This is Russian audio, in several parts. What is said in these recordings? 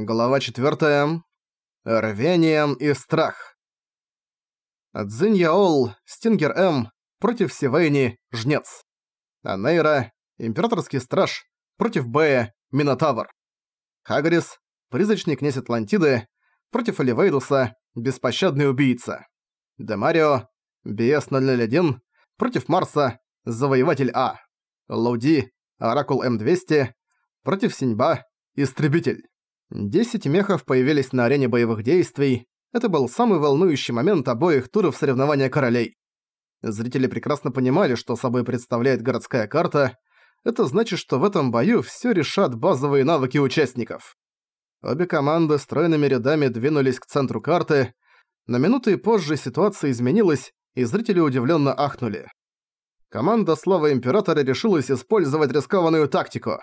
Глава 4. Рвение и страх. Цзинь Стингер М, против Сивейни, Жнец. Анейра, Императорский Страж, против Бэя, Минотавр. Хагрис, Призрачный Князь Атлантиды, против Оливейдуса, Беспощадный Убийца. Демарио, BS-001, против Марса, Завоеватель А. Лауди, Оракул М200, против Синьба, Истребитель. Десять мехов появились на арене боевых действий. Это был самый волнующий момент обоих туров соревнования королей. Зрители прекрасно понимали, что собой представляет городская карта. Это значит, что в этом бою все решат базовые навыки участников. Обе команды стройными рядами двинулись к центру карты. На минуты позже ситуация изменилась, и зрители удивленно ахнули. Команда Слава Императора решилась использовать рискованную тактику.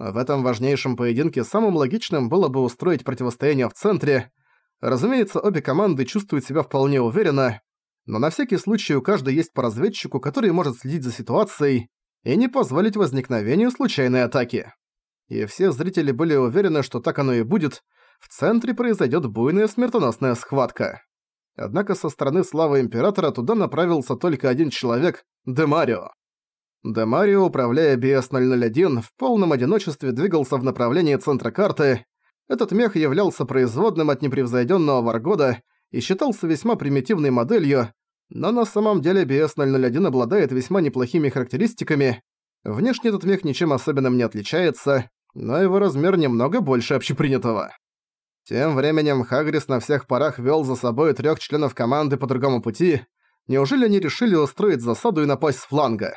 В этом важнейшем поединке самым логичным было бы устроить противостояние в центре. Разумеется, обе команды чувствуют себя вполне уверенно, но на всякий случай у каждой есть по разведчику, который может следить за ситуацией и не позволить возникновению случайной атаки. И все зрители были уверены, что так оно и будет, в центре произойдет буйная смертоносная схватка. Однако со стороны славы Императора туда направился только один человек – Демарио. Демарио, управляя BS-001, в полном одиночестве двигался в направлении центра карты. Этот мех являлся производным от непревзойденного Варгода и считался весьма примитивной моделью, но на самом деле BS-001 обладает весьма неплохими характеристиками. Внешне этот мех ничем особенным не отличается, но его размер немного больше общепринятого. Тем временем Хагрис на всех парах вел за собой трех членов команды по другому пути. Неужели они решили устроить засаду и напасть с фланга?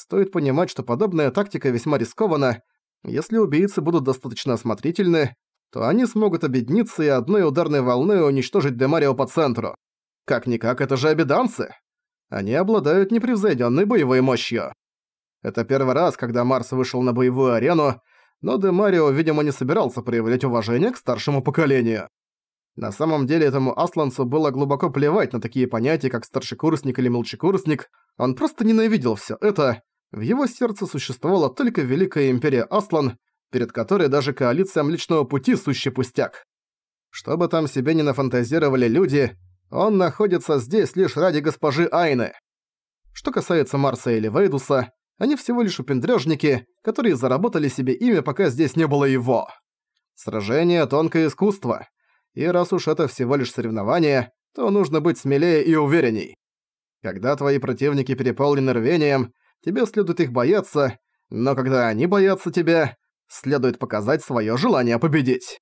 Стоит понимать, что подобная тактика весьма рискована. Если убийцы будут достаточно осмотрительны, то они смогут объединиться и одной ударной волной уничтожить Демарио по центру. Как-никак, это же обеданцы. Они обладают непревзойденной боевой мощью. Это первый раз, когда Марс вышел на боевую арену, но Демарио, видимо, не собирался проявлять уважение к старшему поколению. На самом деле этому Асланцу было глубоко плевать на такие понятия, как старшекурсник или младшекурсник, он просто ненавидел всё это в его сердце существовала только Великая Империя Аслан, перед которой даже коалиция Млечного Пути сущий пустяк. Что бы там себе не нафантазировали люди, он находится здесь лишь ради госпожи Айны. Что касается Марса или Вейдуса, они всего лишь упендрёжники, которые заработали себе имя, пока здесь не было его. Сражение – тонкое искусство. И раз уж это всего лишь соревнование, то нужно быть смелее и уверенней. Когда твои противники переполнены рвением, тебе следует их бояться, но когда они боятся тебя, следует показать своё желание победить.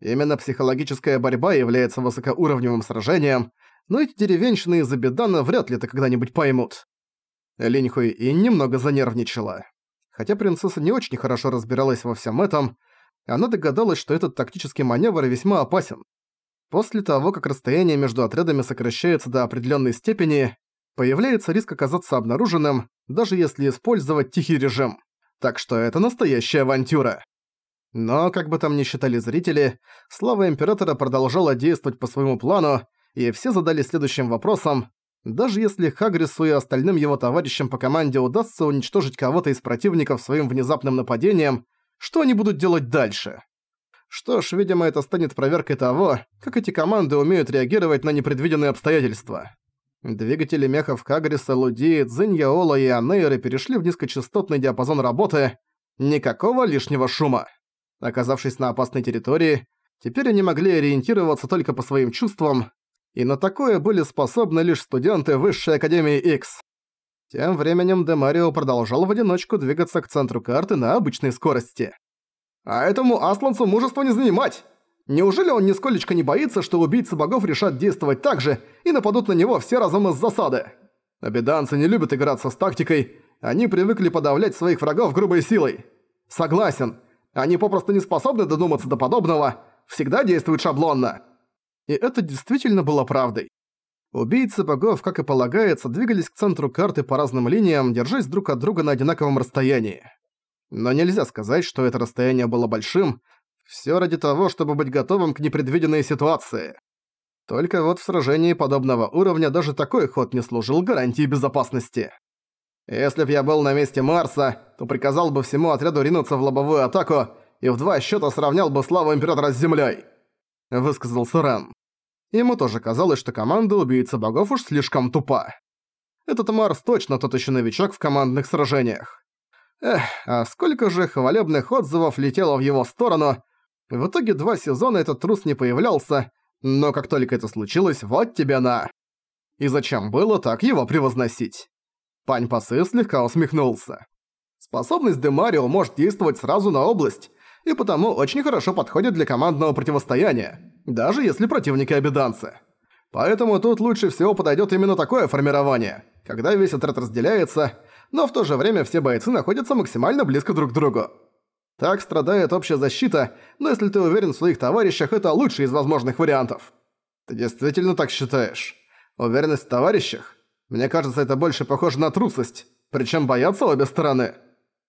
Именно психологическая борьба является высокоуровневым сражением, но эти деревенщины из Абидана вряд ли это когда-нибудь поймут. Линь и немного занервничала. Хотя принцесса не очень хорошо разбиралась во всем этом, она догадалась, что этот тактический маневр весьма опасен. После того, как расстояние между отрядами сокращается до определенной степени, появляется риск оказаться обнаруженным, даже если использовать тихий режим. Так что это настоящая авантюра. Но, как бы там ни считали зрители, слава Императора продолжала действовать по своему плану, и все задали следующим вопросом, даже если Хагрису и остальным его товарищам по команде удастся уничтожить кого-то из противников своим внезапным нападением, что они будут делать дальше? Что ж, видимо, это станет проверкой того, как эти команды умеют реагировать на непредвиденные обстоятельства. Двигатели мехов Кагриса, Луди, Цзиньяола и Анейры перешли в низкочастотный диапазон работы. Никакого лишнего шума. Оказавшись на опасной территории, теперь они могли ориентироваться только по своим чувствам, и на такое были способны лишь студенты Высшей Академии X. Тем временем Демарио продолжал в одиночку двигаться к центру карты на обычной скорости. «А этому Асланцу мужество не занимать! Неужели он нисколечко не боится, что убийцы богов решат действовать так же и нападут на него все разом из засады? Обеданцы не любят играться с тактикой, они привыкли подавлять своих врагов грубой силой. Согласен, они попросту не способны додуматься до подобного, всегда действуют шаблонно. И это действительно было правдой. Убийцы богов, как и полагается, двигались к центру карты по разным линиям, держась друг от друга на одинаковом расстоянии. Но нельзя сказать, что это расстояние было большим, Всё ради того, чтобы быть готовым к непредвиденной ситуации. Только вот в сражении подобного уровня даже такой ход не служил гарантией безопасности. Если б я был на месте Марса, то приказал бы всему отряду ринуться в лобовую атаку и в два счета сравнял бы славу Императора с землей, высказался Рен. Ему тоже казалось, что команда Убийцы Богов уж слишком тупа. Этот Марс точно тот еще новичок в командных сражениях. Эх, а сколько же хвалебных отзывов летело в его сторону. В итоге два сезона этот трус не появлялся, но как только это случилось, вот тебе на. И зачем было так его превозносить? Пань Пасы слегка усмехнулся. Способность Демарио может действовать сразу на область, и потому очень хорошо подходит для командного противостояния, даже если противники обиданцы. Поэтому тут лучше всего подойдет именно такое формирование, когда весь отряд разделяется, но в то же время все бойцы находятся максимально близко друг к другу. Так страдает общая защита, но если ты уверен в своих товарищах, это лучший из возможных вариантов. Ты действительно так считаешь? Уверенность в товарищах? Мне кажется, это больше похоже на трусость, причем боятся обе стороны.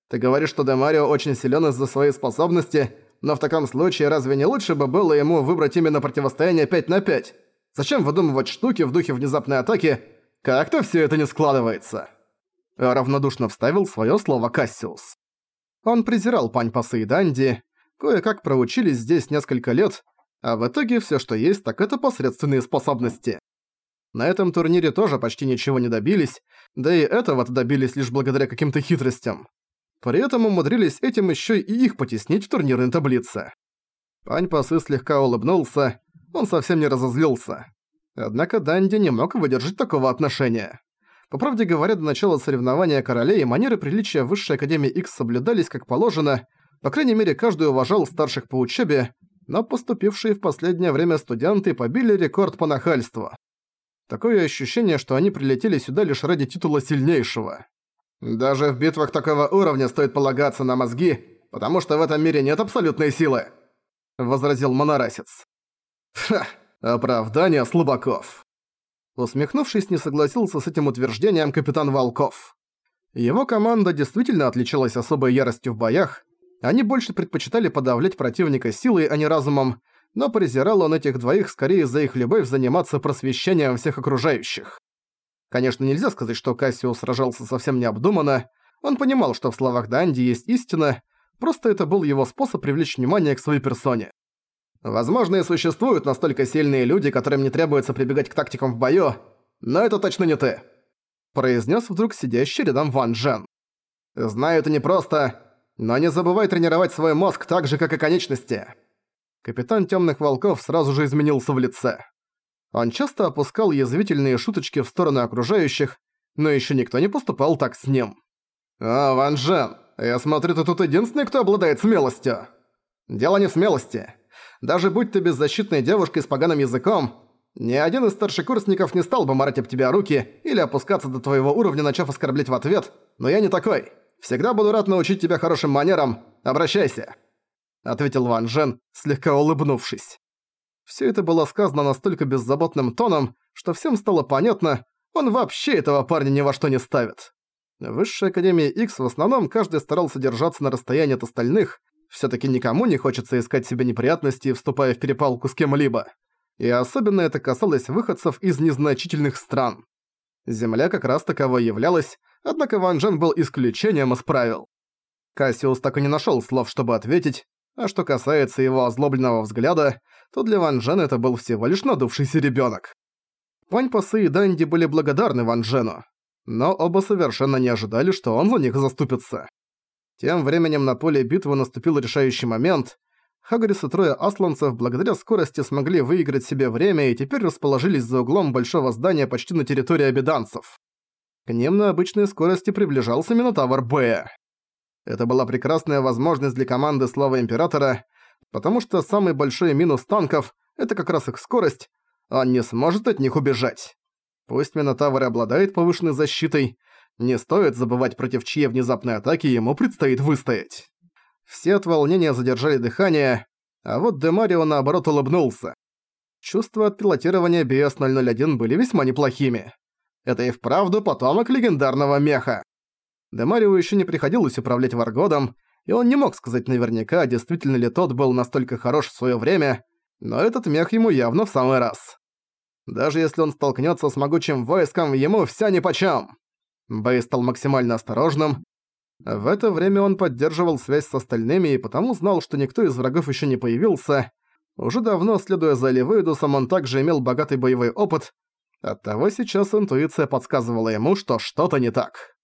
Ты говоришь, что Демарио очень силен из-за своей способности, но в таком случае разве не лучше бы было ему выбрать именно противостояние 5 на 5? Зачем выдумывать штуки в духе внезапной атаки? Как-то все это не складывается. Равнодушно вставил свое слово Кассиус. Он презирал пань Пасы и Данди, кое-как проучились здесь несколько лет, а в итоге все, что есть, так это посредственные способности. На этом турнире тоже почти ничего не добились, да и этого-то добились лишь благодаря каким-то хитростям. При этом умудрились этим еще и их потеснить в турнирной таблице. Пань Пасы слегка улыбнулся, он совсем не разозлился. Однако Данди не мог выдержать такого отношения. По правде говоря, до начала соревнования королей манеры приличия Высшей Академии X соблюдались как положено, по крайней мере, каждый уважал старших по учебе, но поступившие в последнее время студенты побили рекорд по нахальству. Такое ощущение, что они прилетели сюда лишь ради титула сильнейшего. Даже в битвах такого уровня стоит полагаться на мозги, потому что в этом мире нет абсолютной силы», — возразил Монорасец. «Ха, оправдание слабаков». Усмехнувшись, не согласился с этим утверждением капитан Волков. Его команда действительно отличалась особой яростью в боях, они больше предпочитали подавлять противника силой, а не разумом, но презирал он этих двоих скорее за их любовь заниматься просвещением всех окружающих. Конечно, нельзя сказать, что Кассио сражался совсем необдуманно, он понимал, что в словах Данди есть истина, просто это был его способ привлечь внимание к своей персоне. Возможно, и существуют настолько сильные люди, которым не требуется прибегать к тактикам в бою, но это точно не ты», – произнес вдруг сидящий рядом Ван Джен. «Знаю, это непросто, но не забывай тренировать свой мозг так же, как и конечности». Капитан Тёмных Волков сразу же изменился в лице. Он часто опускал язвительные шуточки в сторону окружающих, но ещё никто не поступал так с ним. «А, Ван Джен, я смотрю, ты тут единственный, кто обладает смелостью». «Дело не в смелости. Даже будь ты беззащитной девушкой с поганым языком, ни один из старшекурсников не стал бы марать об тебя руки или опускаться до твоего уровня, начав оскорблять в ответ, но я не такой. Всегда буду рад научить тебя хорошим манерам. Обращайся», — ответил Ван Жен, слегка улыбнувшись. Все это было сказано настолько беззаботным тоном, что всем стало понятно, он вообще этого парня ни во что не ставит. В Высшей Академии X в основном каждый старался держаться на расстоянии от остальных, Всё-таки никому не хочется искать себе неприятности, вступая в перепалку с кем-либо. И особенно это касалось выходцев из незначительных стран. Земля как раз таковой являлась, однако Ван Джен был исключением из правил. Кассиус так и не нашёл слов, чтобы ответить, а что касается его озлобленного взгляда, то для Ван Джена это был всего лишь надувшийся ребёнок. Пань Пасы и Данди были благодарны Ван Джену, но оба совершенно не ожидали, что он за них заступится. Тем временем на поле битвы наступил решающий момент. Хагрис и трое асланцев благодаря скорости смогли выиграть себе время и теперь расположились за углом большого здания почти на территории обиданцев. К ним на обычной скорости приближался Минотавр Б. Это была прекрасная возможность для команды Слава Императора, потому что самый большой минус танков – это как раз их скорость, он не сможет от них убежать. Пусть Минотавр обладает повышенной защитой, не стоит забывать, против чьей внезапной атаки ему предстоит выстоять. Все от волнения задержали дыхание, а вот Демарио наоборот улыбнулся. Чувства от пилотирования BS-001 были весьма неплохими. Это и вправду потомок легендарного меха. Демарио еще не приходилось управлять Варгодом, и он не мог сказать наверняка, действительно ли тот был настолько хорош в свое время, но этот мех ему явно в самый раз. Даже если он столкнется с могучим войском, ему вся нипочём. Бэй стал максимально осторожным. В это время он поддерживал связь с остальными и потому знал, что никто из врагов еще не появился. Уже давно, следуя за Ливейдусом, он также имел богатый боевой опыт, оттого сейчас интуиция подсказывала ему, что что-то не так.